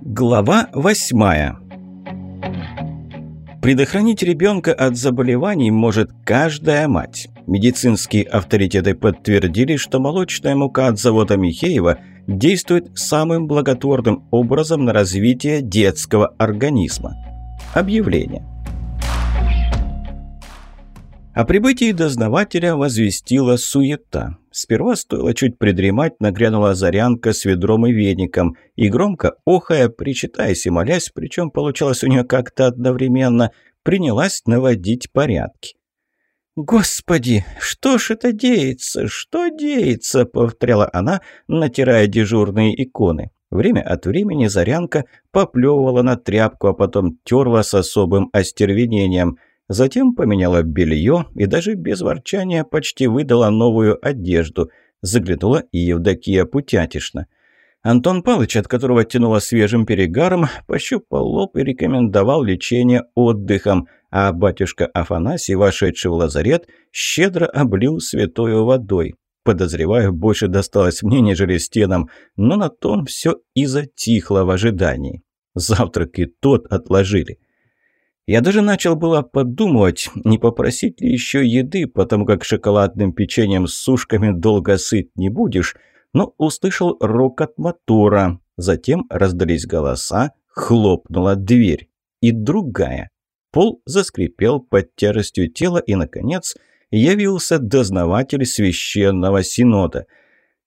Глава восьмая Предохранить ребенка от заболеваний может каждая мать. Медицинские авторитеты подтвердили, что молочная мука от завода Михеева действует самым благотворным образом на развитие детского организма. Объявление. О прибытии дознавателя возвестила суета. Сперва стоило чуть придремать, нагрянула зарянка с ведром и веником, и громко охая, причитаясь и молясь, причем получалось у нее как-то одновременно, принялась наводить порядки. «Господи, что ж это деется? Что деется?» — повторяла она, натирая дежурные иконы. Время от времени Зарянка поплевывала на тряпку, а потом терла с особым остервенением — Затем поменяла белье и даже без ворчания почти выдала новую одежду. Заглянула и Евдокия Путятишна. Антон Палыч, от которого тянуло свежим перегаром, пощупал лоб и рекомендовал лечение отдыхом, а батюшка Афанасий, вошедший в лазарет, щедро облил святою водой. Подозреваю, больше досталось мне, нежели стенам, но на том все и затихло в ожидании. Завтрак и тот отложили. Я даже начал было подумывать, не попросить ли еще еды, потому как шоколадным печеньем с сушками долго сыт не будешь, но услышал рокот мотора. Затем раздались голоса, хлопнула дверь. И другая. Пол заскрипел под тяжестью тела, и, наконец, явился дознаватель священного синода.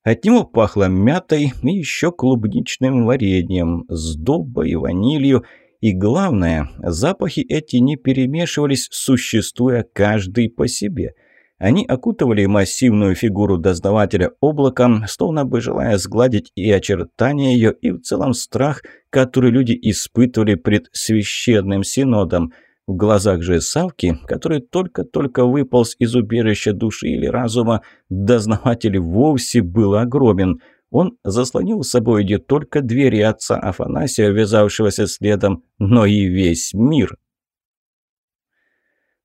От него пахло мятой и еще клубничным вареньем, сдобой и ванилью, и главное, запахи эти не перемешивались, существуя каждый по себе. Они окутывали массивную фигуру дознавателя облаком, словно бы желая сгладить и очертания ее, и в целом страх, который люди испытывали пред священным синодом. В глазах же Савки, который только-только выполз из убежища души или разума, дознаватель вовсе был огромен – он заслонил с собой не только двери отца Афанасия, ввязавшегося следом, но и весь мир.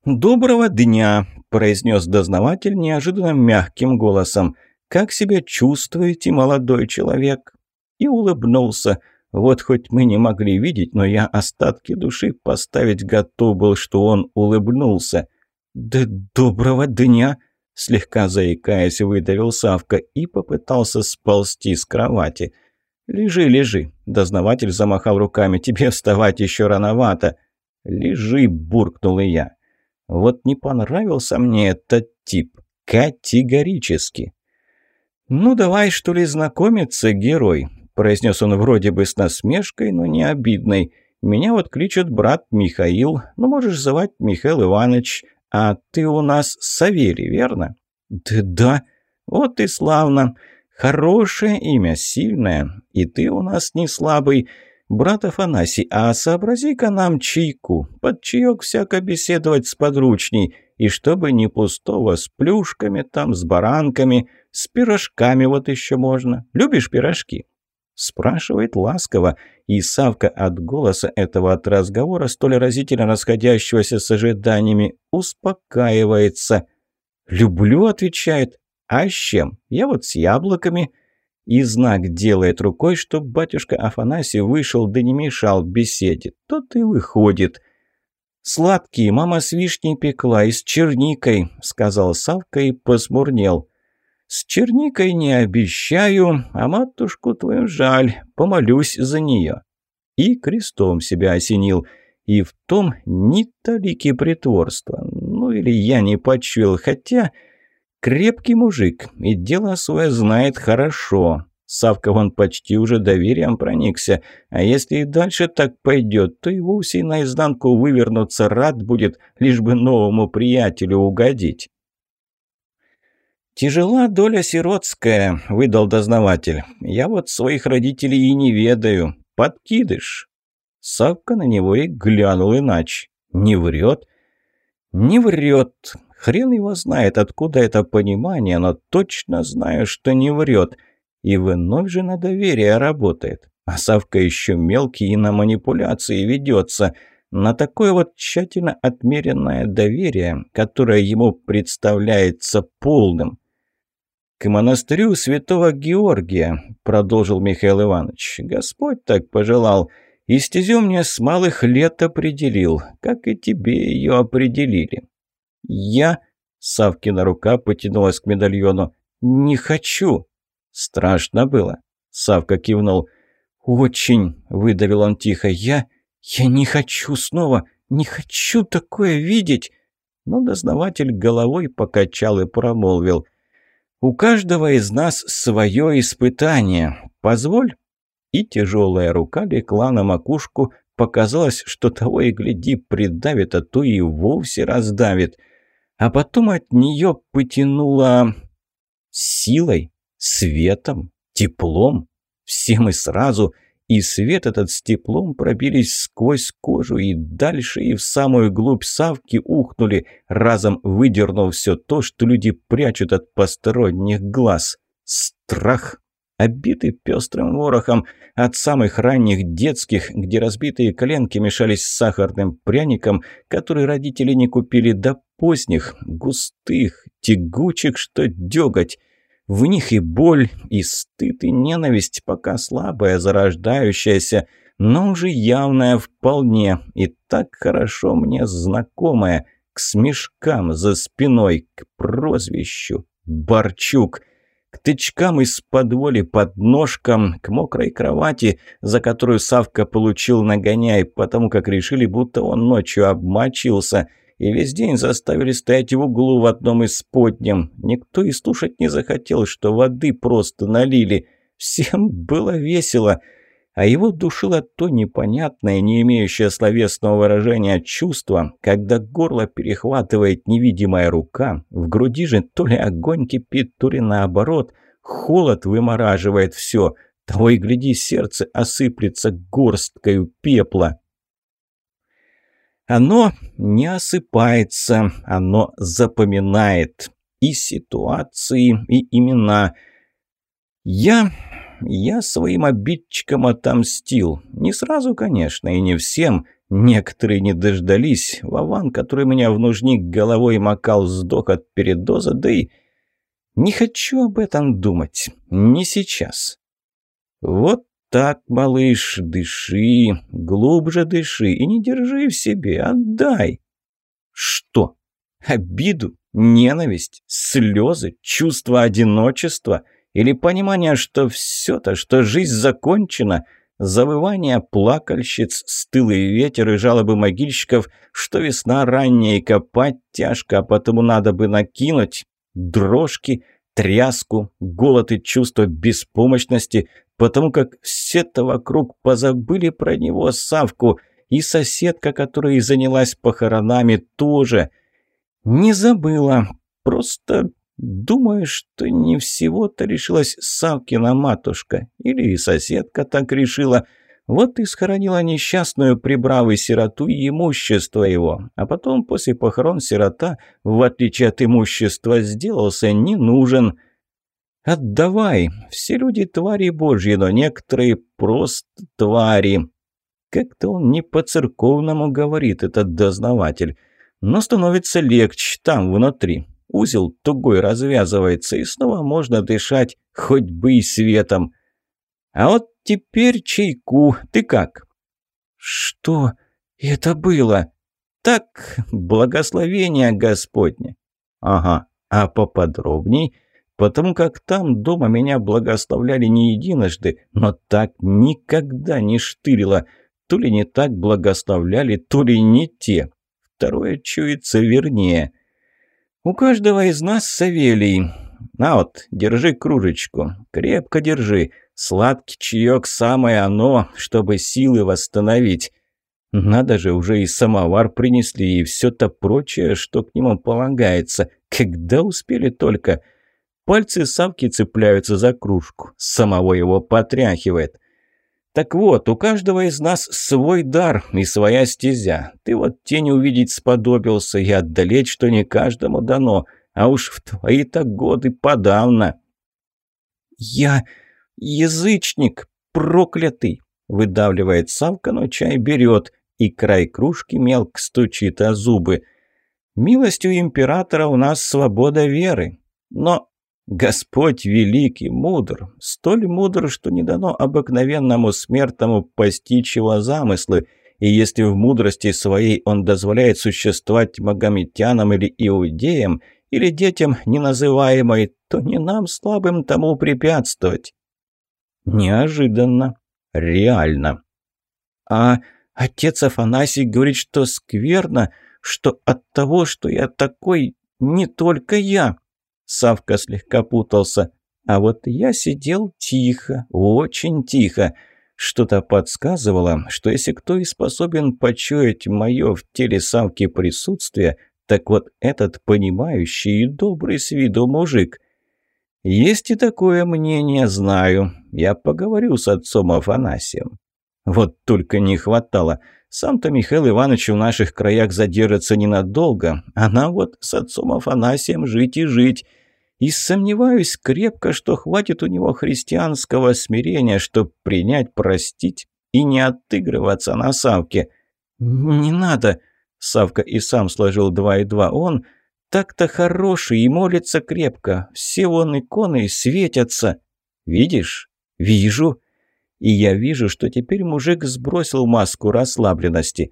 «Доброго дня!» – произнес дознаватель неожиданно мягким голосом. «Как себя чувствуете, молодой человек?» И улыбнулся. Вот хоть мы не могли видеть, но я остатки души поставить готов был, что он улыбнулся. «Да доброго дня!» Слегка заикаясь, выдавил Савка и попытался сползти с кровати. «Лежи, лежи!» – дознаватель замахал руками. «Тебе вставать еще рановато!» «Лежи!» – буркнул и я. «Вот не понравился мне этот тип. Категорически!» «Ну, давай, что ли, знакомиться, герой!» – произнес он вроде бы с насмешкой, но не обидной. «Меня вот кличут брат Михаил, ну, можешь звать Михаил Иванович, «А ты у нас Савелий, верно?» «Да, да. Вот и славно. Хорошее имя, сильное. И ты у нас не слабый. Брат Афанасий, а сообрази-ка нам чайку. Под чаек всяко беседовать с подручней. И чтобы не пустого, с плюшками там, с баранками, с пирожками вот еще можно. Любишь пирожки?» Спрашивает ласково, и Савка от голоса этого от разговора, столь разительно расходящегося с ожиданиями, успокаивается. «Люблю», — отвечает. «А с чем? Я вот с яблоками». И знак делает рукой, чтоб батюшка Афанасий вышел да не мешал беседе. Тот и выходит. «Сладкие мама с вишней пекла и с черникой», — сказал Савка и посмурнел. С черникой не обещаю, а матушку твою жаль, помолюсь за нее. И крестом себя осенил. И в том ни талики притворства. Ну или я не почуял, хотя крепкий мужик и дело свое знает хорошо. Савка вон почти уже доверием проникся, а если и дальше так пойдет, то и вовсе наизнанку вывернуться рад будет, лишь бы новому приятелю угодить. «Тяжела доля сиротская», — выдал дознаватель. «Я вот своих родителей и не ведаю. Подкидыш». Савка на него и глянул иначе. «Не врет?» «Не врет. Хрен его знает, откуда это понимание, но точно знаю, что не врет. И вновь же на доверие работает. А Савка еще мелкий и на манипуляции ведется. На такое вот тщательно отмеренное доверие, которое ему представляется полным. К монастырю святого Георгия», — продолжил Михаил Иванович. «Господь так пожелал. И стезю мне с малых лет определил, как и тебе ее определили». «Я...» — Савкина рука потянулась к медальону. «Не хочу». «Страшно было?» — Савка кивнул. «Очень», — выдавил он тихо. «Я... я не хочу снова, не хочу такое видеть». Но дознаватель головой покачал и промолвил. «У каждого из нас свое испытание. Позволь». И тяжелая рука легла на макушку. Показалось, что того и гляди придавит, а то и вовсе раздавит. А потом от нее потянуло силой, светом, теплом. Всем и сразу – и свет этот с теплом пробились сквозь кожу и дальше, и в самую глубь Савки ухнули, разом выдернув все то, что люди прячут от посторонних глаз. Страх, обитый пестрым ворохом, от самых ранних детских, где разбитые коленки мешались с сахарным пряником, который родители не купили, до поздних, густых, тягучих, что деготь. В них и боль, и стыд, и ненависть, пока слабая, зарождающаяся, но уже явная вполне, и так хорошо мне знакомая, к смешкам за спиной, к прозвищу Борчук, к тычкам из-под воли под ножкам, к мокрой кровати, за которую Савка получил нагоняй, потому как решили, будто он ночью обмочился – и весь день заставили стоять в углу в одном из подням. Никто и слушать не захотел, что воды просто налили. Всем было весело, а его душило то непонятное, не имеющее словесного выражения чувство, когда горло перехватывает невидимая рука, в груди же то ли огонь кипит, то ли наоборот, холод вымораживает все, того и гляди, сердце осыплется горсткою пепла. Оно не осыпается, оно запоминает и ситуации, и имена. Я... я своим обидчикам отомстил. Не сразу, конечно, и не всем. Некоторые не дождались. Вован, который меня в нужник головой макал, сдох от передоза, да и... Не хочу об этом думать. Не сейчас. Вот так, малыш, дыши, глубже дыши и не держи в себе, отдай. Что? Обиду, ненависть, слезы, чувство одиночества? Или понимание, что все то, что жизнь закончена, завывание плакальщиц, стылый ветер и жалобы могильщиков, что весна ранняя и копать тяжко, а потому надо бы накинуть, дрожки, тряску, голод и чувство беспомощности, потому как все-то вокруг позабыли про него Савку, и соседка, которая занялась похоронами, тоже. Не забыла, просто думаю, что не всего-то решилась Савкина матушка, или и соседка так решила, вот и схоронила несчастную прибравы сироту и имущество его, а потом после похорон сирота, в отличие от имущества, сделался не нужен – «Отдавай! Все люди твари божьи, но некоторые просто твари!» Как-то он не по-церковному говорит, этот дознаватель. Но становится легче там, внутри. Узел тугой развязывается, и снова можно дышать, хоть бы и светом. А вот теперь чайку. Ты как? Что это было? Так, благословение Господне. Ага, а поподробней – потому как там дома меня благословляли не единожды, но так никогда не штырило. То ли не так благословляли, то ли не те. Второе чуется вернее. У каждого из нас Савелий. На вот, держи кружечку, крепко держи. Сладкий чаек самое оно, чтобы силы восстановить. Надо же, уже и самовар принесли, и все-то прочее, что к нему полагается. Когда успели только... Пальцы Савки цепляются за кружку. Самого его потряхивает. Так вот, у каждого из нас свой дар и своя стезя. Ты вот тень увидеть сподобился и отдалеть, что не каждому дано, а уж в твои-то годы подавно. «Я язычник, проклятый!» — выдавливает Савка, но чай берет, и край кружки мелко стучит о зубы. «Милостью императора у нас свобода веры, но Господь великий, мудр, столь мудр, что не дано обыкновенному смертному постичь его замыслы, и если в мудрости своей он дозволяет существовать магометянам или иудеям, или детям неназываемой, то не нам слабым тому препятствовать. Неожиданно. Реально. А отец Афанасий говорит, что скверно, что от того, что я такой, не только я. Савка слегка путался. А вот я сидел тихо, очень тихо. Что-то подсказывало, что если кто и способен почуять мое в теле Савки присутствие, так вот этот понимающий и добрый с виду мужик. Есть и такое мнение, знаю. Я поговорю с отцом Афанасием. Вот только не хватало. Сам-то Михаил Иванович в наших краях задержится ненадолго, а нам вот с отцом Афанасием жить и жить. И сомневаюсь крепко, что хватит у него христианского смирения, чтобы принять, простить и не отыгрываться на Савке. «Не надо!» — Савка и сам сложил два и два. «Он так-то хороший и молится крепко. Все он иконы светятся. Видишь? Вижу. И я вижу, что теперь мужик сбросил маску расслабленности.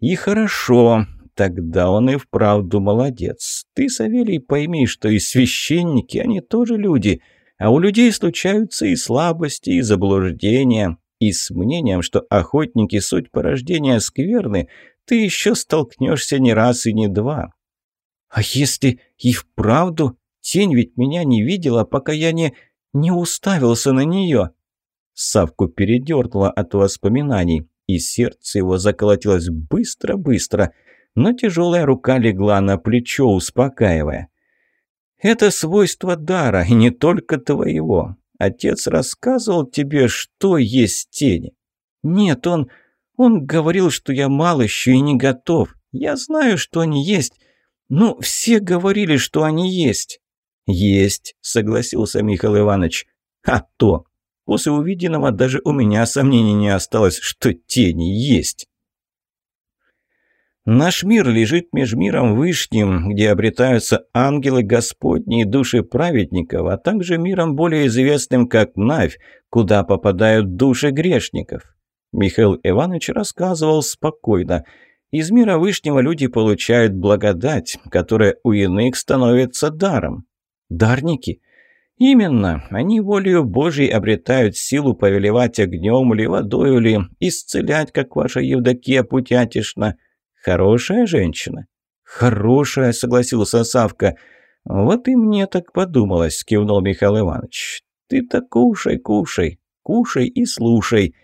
И хорошо. Тогда он и вправду молодец. Ты, Савелий, пойми, что и священники, они тоже люди. А у людей случаются и слабости, и заблуждения. И с мнением, что охотники – суть порождения скверны, ты еще столкнешься не раз и не два. А если и вправду тень ведь меня не видела, пока я не... не уставился на нее?» Савку передернуло от воспоминаний, и сердце его заколотилось быстро-быстро, но тяжелая рука легла на плечо, успокаивая. «Это свойство дара, и не только твоего. Отец рассказывал тебе, что есть тени?» «Нет, он... он говорил, что я мал еще и не готов. Я знаю, что они есть, «Ну, все говорили, что они есть». «Есть», — согласился Михаил Иванович. «А то! После увиденного даже у меня сомнений не осталось, что тени есть». Наш мир лежит меж миром Вышним, где обретаются ангелы Господни и души праведников, а также миром более известным как Навь, куда попадают души грешников. Михаил Иванович рассказывал спокойно – из мира Вышнего люди получают благодать, которая у иных становится даром. Дарники? Именно, они волею Божьей обретают силу повелевать огнем или водой, или исцелять, как ваша Евдокия Путятишна. Хорошая женщина? Хорошая, согласился Савка. Вот и мне так подумалось, кивнул Михаил Иванович. Ты-то кушай, кушай, кушай и слушай.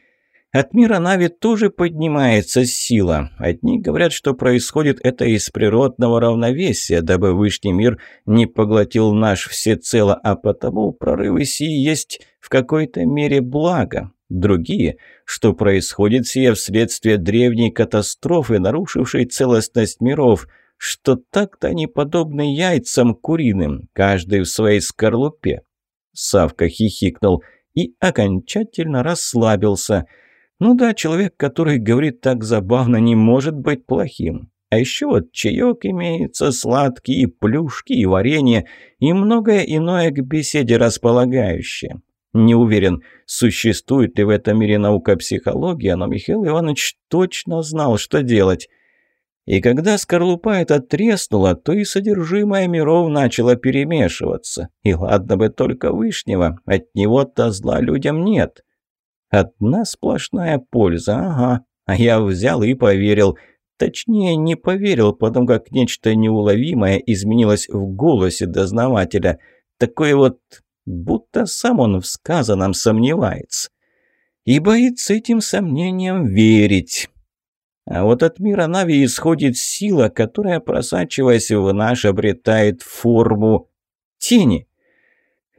От мира Нави тоже поднимается сила. Одни говорят, что происходит это из природного равновесия, дабы Вышний мир не поглотил наш всецело, а потому прорывы сии есть в какой-то мере благо. Другие, что происходит сие вследствие древней катастрофы, нарушившей целостность миров, что так-то они подобны яйцам куриным, каждый в своей скорлупе. Савка хихикнул и окончательно расслабился – ну да, человек, который говорит так забавно, не может быть плохим. А еще вот чаек имеется, сладкие, плюшки и варенье, и многое иное к беседе располагающее. Не уверен, существует ли в этом мире наука психология, но Михаил Иванович точно знал, что делать. И когда скорлупа эта треснула, то и содержимое миров начало перемешиваться. И ладно бы только Вышнего, от него-то зла людям нет. Одна сплошная польза, ага. А я взял и поверил. Точнее, не поверил, потому как нечто неуловимое изменилось в голосе дознавателя. Такое вот, будто сам он в сказанном сомневается. И боится этим сомнениям верить. А вот от мира Нави исходит сила, которая, просачиваясь в наш, обретает форму тени.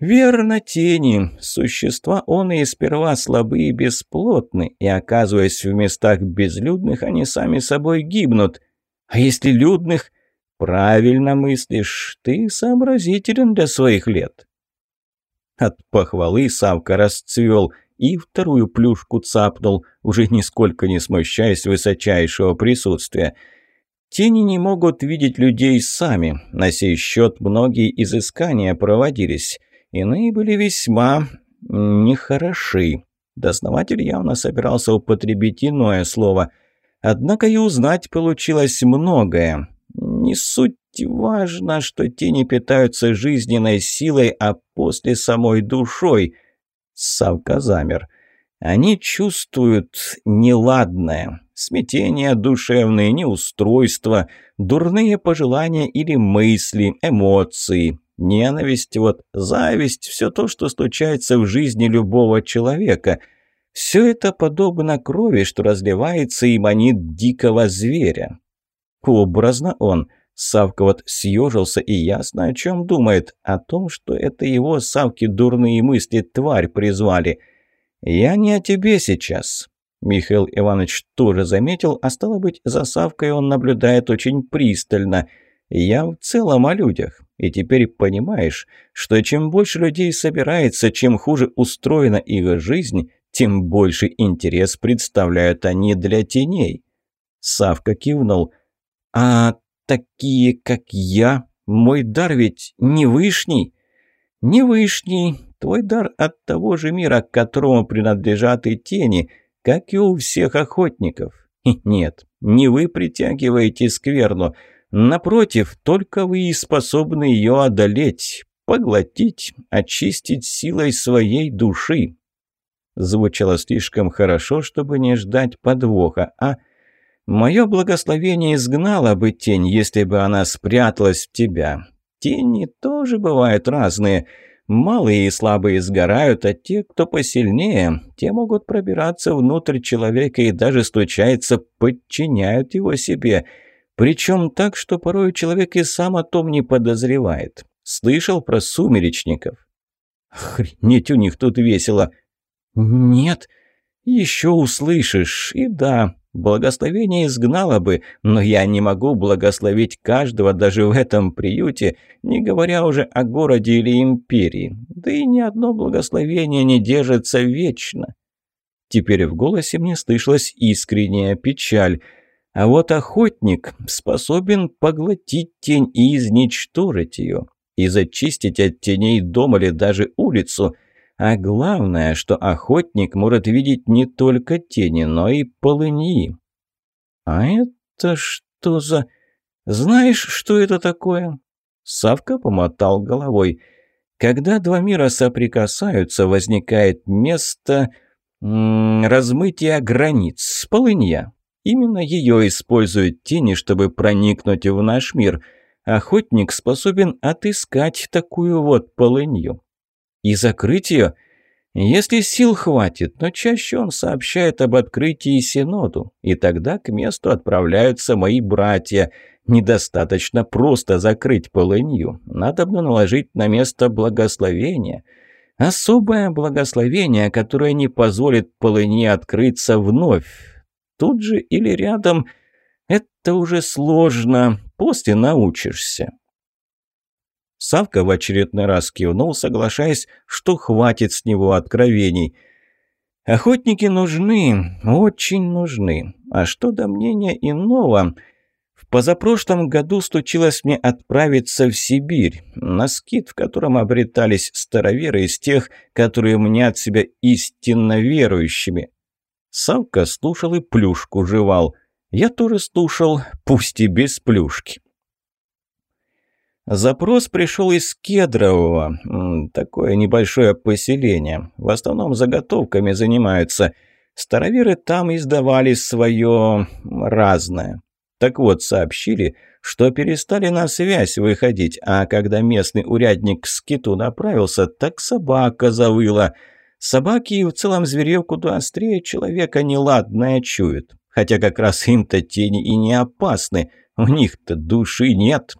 Верно, тени. Существа он и сперва слабые и бесплотны, и, оказываясь в местах безлюдных, они сами собой гибнут. А если людных... Правильно мыслишь, ты сообразителен для своих лет. От похвалы Савка расцвел и вторую плюшку цапнул, уже нисколько не смущаясь высочайшего присутствия. Тени не могут видеть людей сами, на сей счет многие изыскания проводились — Иные были весьма нехороши. Дознаватель явно собирался употребить иное слово. Однако и узнать получилось многое. Не суть важно, что тени питаются жизненной силой, а после самой душой. Савка замер. Они чувствуют неладное. Смятение душевные, неустройство, дурные пожелания или мысли, эмоции, ненависть, вот зависть, все то, что случается в жизни любого человека. Все это подобно крови, что разливается и манит дикого зверя. Образно он. Савка вот съежился и ясно о чем думает. О том, что это его Савки дурные мысли тварь призвали. «Я не о тебе сейчас». Михаил Иванович тоже заметил, а стало быть, за Савкой он наблюдает очень пристально. «Я в целом о людях. И теперь понимаешь, что чем больше людей собирается, чем хуже устроена их жизнь, тем больше интерес представляют они для теней». Савка кивнул. «А такие, как я, мой дар ведь не вышний?» «Не вышний. Твой дар от того же мира, к которому принадлежат и тени, как и у всех охотников. Нет, не вы притягиваете скверну. Напротив, только вы и способны ее одолеть, поглотить, очистить силой своей души». Звучало слишком хорошо, чтобы не ждать подвоха, а... Мое благословение изгнало бы тень, если бы она спряталась в тебя. Тени тоже бывают разные. Малые и слабые сгорают, а те, кто посильнее, те могут пробираться внутрь человека и даже случается подчиняют его себе. Причем так, что порой человек и сам о том не подозревает. Слышал про сумеречников? Охренеть у них тут весело. Нет, еще услышишь. И да, Благословение изгнало бы, но я не могу благословить каждого даже в этом приюте, не говоря уже о городе или империи. Да и ни одно благословение не держится вечно. Теперь в голосе мне слышалась искренняя печаль. А вот охотник способен поглотить тень и изничтожить ее, и зачистить от теней дом или даже улицу – а главное, что охотник может видеть не только тени, но и полыньи. А это что за... Знаешь, что это такое? Савка помотал головой. Когда два мира соприкасаются, возникает место размытия границ, полынья. Именно ее используют тени, чтобы проникнуть в наш мир. Охотник способен отыскать такую вот полынью и закрыть ее, если сил хватит, но чаще он сообщает об открытии Синоду, и тогда к месту отправляются мои братья. Недостаточно просто закрыть полынью, надо бы наложить на место благословение. Особое благословение, которое не позволит полыне открыться вновь. Тут же или рядом – это уже сложно, после научишься. Савка в очередной раз кивнул, соглашаясь, что хватит с него откровений. «Охотники нужны, очень нужны. А что до мнения иного...» В позапрошлом году случилось мне отправиться в Сибирь, на скит, в котором обретались староверы из тех, которые мнят себя истинно верующими. Савка слушал и плюшку жевал. Я тоже слушал, пусть и без плюшки. Запрос пришел из Кедрового. Такое небольшое поселение. В основном заготовками занимаются. Староверы там издавали свое разное. Так вот, сообщили, что перестали на связь выходить, а когда местный урядник к скиту направился, так собака завыла. Собаки и в целом зверье куда острее человека неладное чуют. Хотя как раз им-то тени и не опасны, у них-то души нет.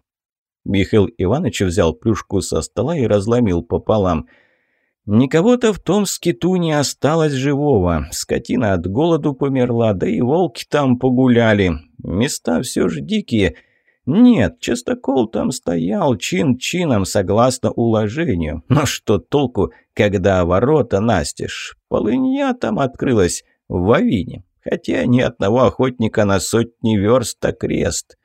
Михаил Иванович взял плюшку со стола и разломил пополам. Никого-то в том скиту не осталось живого. Скотина от голоду померла, да и волки там погуляли. Места все же дикие. Нет, частокол там стоял чин-чином согласно уложению. Но что толку, когда ворота настежь? Полынья там открылась в Авине. Хотя ни одного охотника на сотни верст, крест.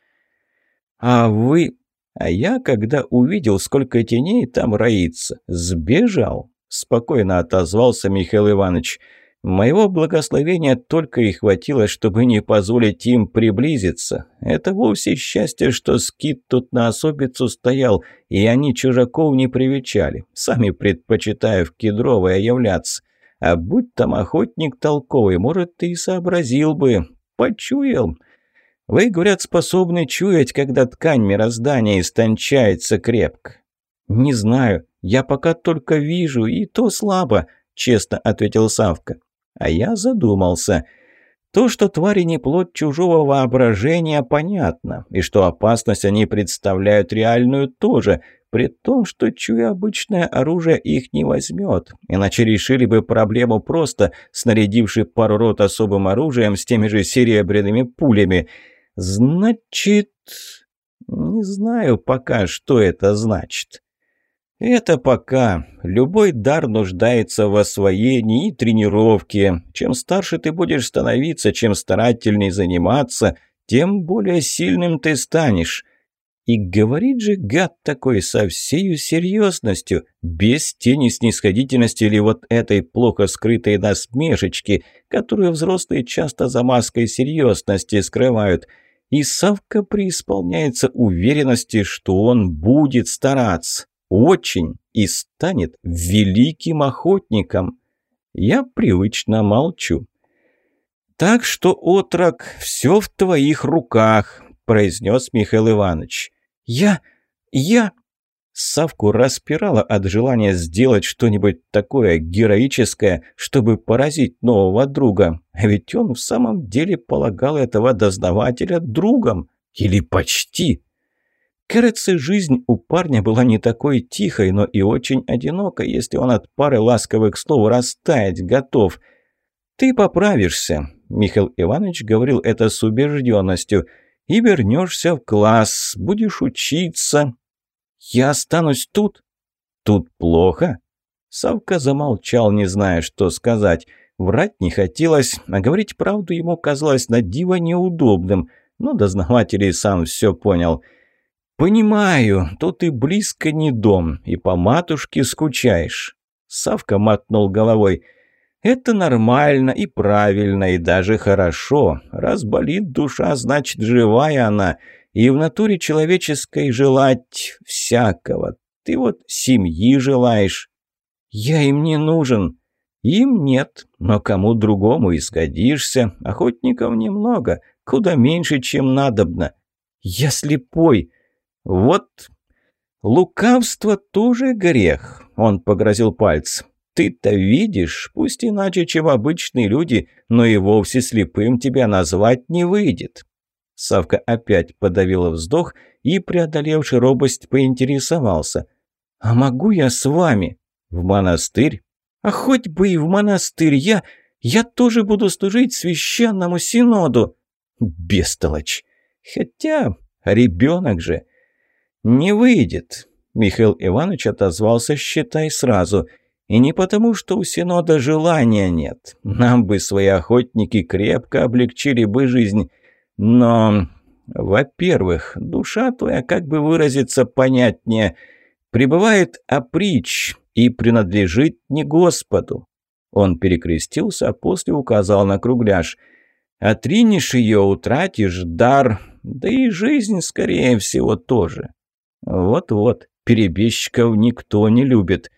«А вы А я, когда увидел, сколько теней там роится, сбежал. Спокойно отозвался Михаил Иванович. Моего благословения только и хватило, чтобы не позволить им приблизиться. Это вовсе счастье, что скит тут на особицу стоял, и они чужаков не привечали, сами предпочитая в кедровое являться. А будь там охотник толковый, может, ты и сообразил бы. Почуял. Вы, говорят, способны чуять, когда ткань мироздания истончается крепко. Не знаю, я пока только вижу, и то слабо, честно ответил Савка. А я задумался. То, что твари не плод чужого воображения, понятно, и что опасность они представляют реальную тоже, при том, что чуя обычное оружие их не возьмет, иначе решили бы проблему просто, снарядивши пару рот особым оружием с теми же серебряными пулями. Значит... Не знаю пока, что это значит. Это пока. Любой дар нуждается в освоении и тренировке. Чем старше ты будешь становиться, чем старательней заниматься, тем более сильным ты станешь. И говорит же гад такой со всею серьезностью, без тени снисходительности или вот этой плохо скрытой насмешечки, которую взрослые часто за маской серьезности скрывают. И Савка преисполняется уверенности, что он будет стараться очень и станет великим охотником. Я привычно молчу. «Так что, отрок, все в твоих руках», – произнес Михаил Иванович. «Я... я...» Савку распирало от желания сделать что-нибудь такое героическое, чтобы поразить нового друга. Ведь он в самом деле полагал этого дознавателя другом. Или почти. Кажется, жизнь у парня была не такой тихой, но и очень одинокой, если он от пары ласковых слов растаять готов. «Ты поправишься», — Михаил Иванович говорил это с убежденностью, «и вернешься в класс, будешь учиться». «Я останусь тут?» «Тут плохо?» Савка замолчал, не зная, что сказать. Врать не хотелось, а говорить правду ему казалось на диво неудобным, но дознаватель и сам все понял — «Понимаю, тут и близко не дом, и по матушке скучаешь». Савка мотнул головой. «Это нормально и правильно, и даже хорошо. Раз болит душа, значит, живая она. И в натуре человеческой желать всякого. Ты вот семьи желаешь». «Я им не нужен». «Им нет, но кому другому и сгодишься. Охотников немного, куда меньше, чем надобно». «Я слепой». «Вот лукавство тоже грех», — он погрозил пальцем. «Ты-то видишь, пусть иначе, чем обычные люди, но и вовсе слепым тебя назвать не выйдет». Савка опять подавила вздох и, преодолевший робость, поинтересовался. «А могу я с вами?» «В монастырь?» «А хоть бы и в монастырь! Я... я тоже буду служить священному синоду!» «Бестолочь! Хотя ребенок же!» «Не выйдет», – Михаил Иванович отозвался, считай сразу. «И не потому, что у Синода желания нет. Нам бы свои охотники крепко облегчили бы жизнь. Но, во-первых, душа твоя, как бы выразиться понятнее, пребывает оприч и принадлежит не Господу». Он перекрестился, а после указал на кругляш. «Отринешь ее, утратишь дар, да и жизнь, скорее всего, тоже. Вот-вот, перебежчиков никто не любит.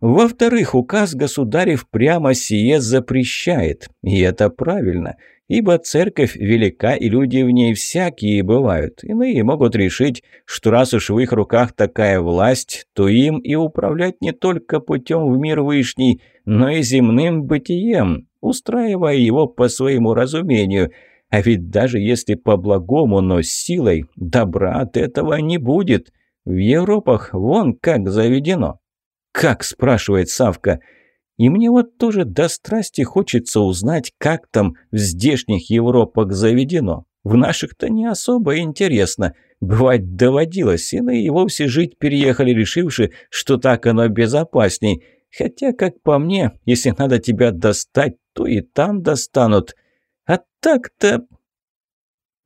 Во-вторых, указ государев прямо сие запрещает. И это правильно, ибо церковь велика, и люди в ней всякие бывают. Иные могут решить, что раз уж в их руках такая власть, то им и управлять не только путем в мир вышний, но и земным бытием, устраивая его по своему разумению – а ведь даже если по-благому, но с силой, добра от этого не будет. В Европах вон как заведено. «Как?» – спрашивает Савка. «И мне вот тоже до страсти хочется узнать, как там в здешних Европах заведено. В наших-то не особо интересно. Бывать доводилось, иные и вовсе жить переехали, решивши, что так оно безопасней. Хотя, как по мне, если надо тебя достать, то и там достанут. А так-то...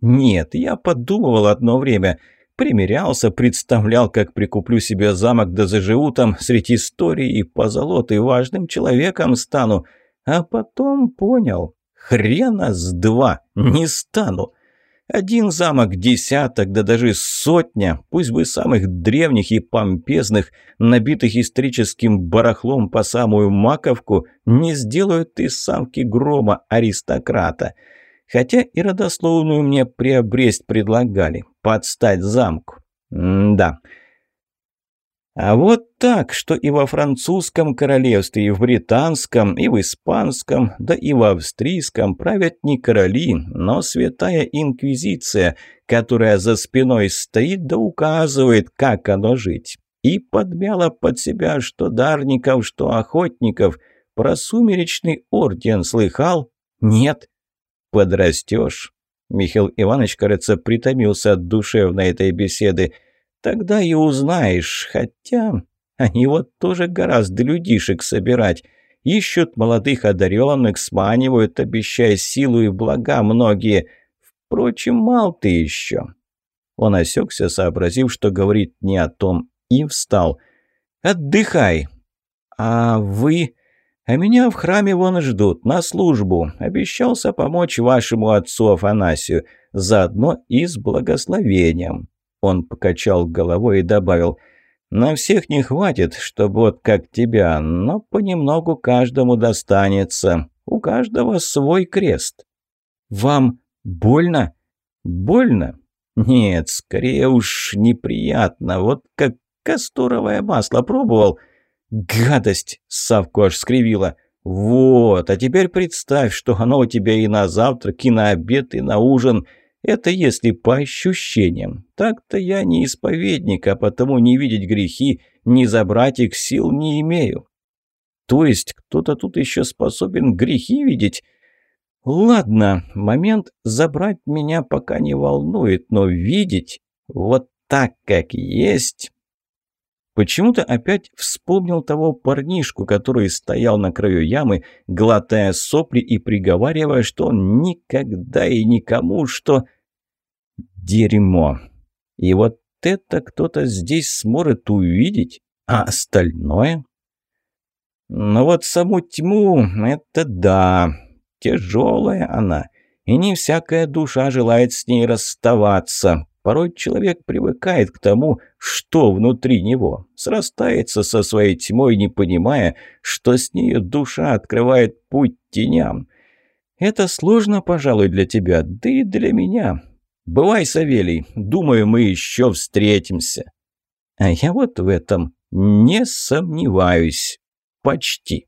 Нет, я подумывал одно время. Примерялся, представлял, как прикуплю себе замок да заживу там среди истории и позолоты, важным человеком стану. А потом понял, хрена с два, не стану. Один замок, десяток, да даже сотня, пусть бы самых древних и помпезных, набитых историческим барахлом по самую маковку, не сделают из самки грома аристократа. Хотя и родословную мне приобресть предлагали, подстать замку. М да. А вот так, что и во французском королевстве, и в британском, и в испанском, да и в австрийском правят не короли, но святая инквизиция, которая за спиной стоит да указывает, как оно жить. И подмяла под себя что дарников, что охотников. Про сумеречный орден слыхал? Нет. Подрастешь. Михаил Иванович, кажется, притомился от душевной этой беседы – Тогда и узнаешь, хотя они вот тоже гораздо людишек собирать. Ищут молодых одаренных, сманивают, обещая силу и блага многие. Впрочем, мал ты еще». Он осекся, сообразив, что говорит не о том, и встал. «Отдыхай!» «А вы...» «А меня в храме вон ждут, на службу. Обещался помочь вашему отцу Афанасию, заодно и с благословением. Он покачал головой и добавил, «На всех не хватит, чтобы вот как тебя, но понемногу каждому достанется. У каждого свой крест». «Вам больно?» «Больно? Нет, скорее уж неприятно. Вот как касторовое масло пробовал». «Гадость!» — Савку аж скривила. «Вот, а теперь представь, что оно у тебя и на завтрак, и на обед, и на ужин». Это если по ощущениям. Так-то я не исповедник, а потому не видеть грехи, не забрать их сил не имею. То есть кто-то тут еще способен грехи видеть? Ладно, момент забрать меня пока не волнует, но видеть вот так, как есть... Почему-то опять вспомнил того парнишку, который стоял на краю ямы, глотая сопли и приговаривая, что он никогда и никому, что... Дерьмо. И вот это кто-то здесь сможет увидеть, а остальное... Но вот саму тьму, это да, тяжелая она, и не всякая душа желает с ней расставаться. Порой человек привыкает к тому, что внутри него, срастается со своей тьмой, не понимая, что с ней душа открывает путь теням. Это сложно, пожалуй, для тебя, да и для меня. Бывай, Савелий, думаю, мы еще встретимся. А я вот в этом не сомневаюсь. Почти.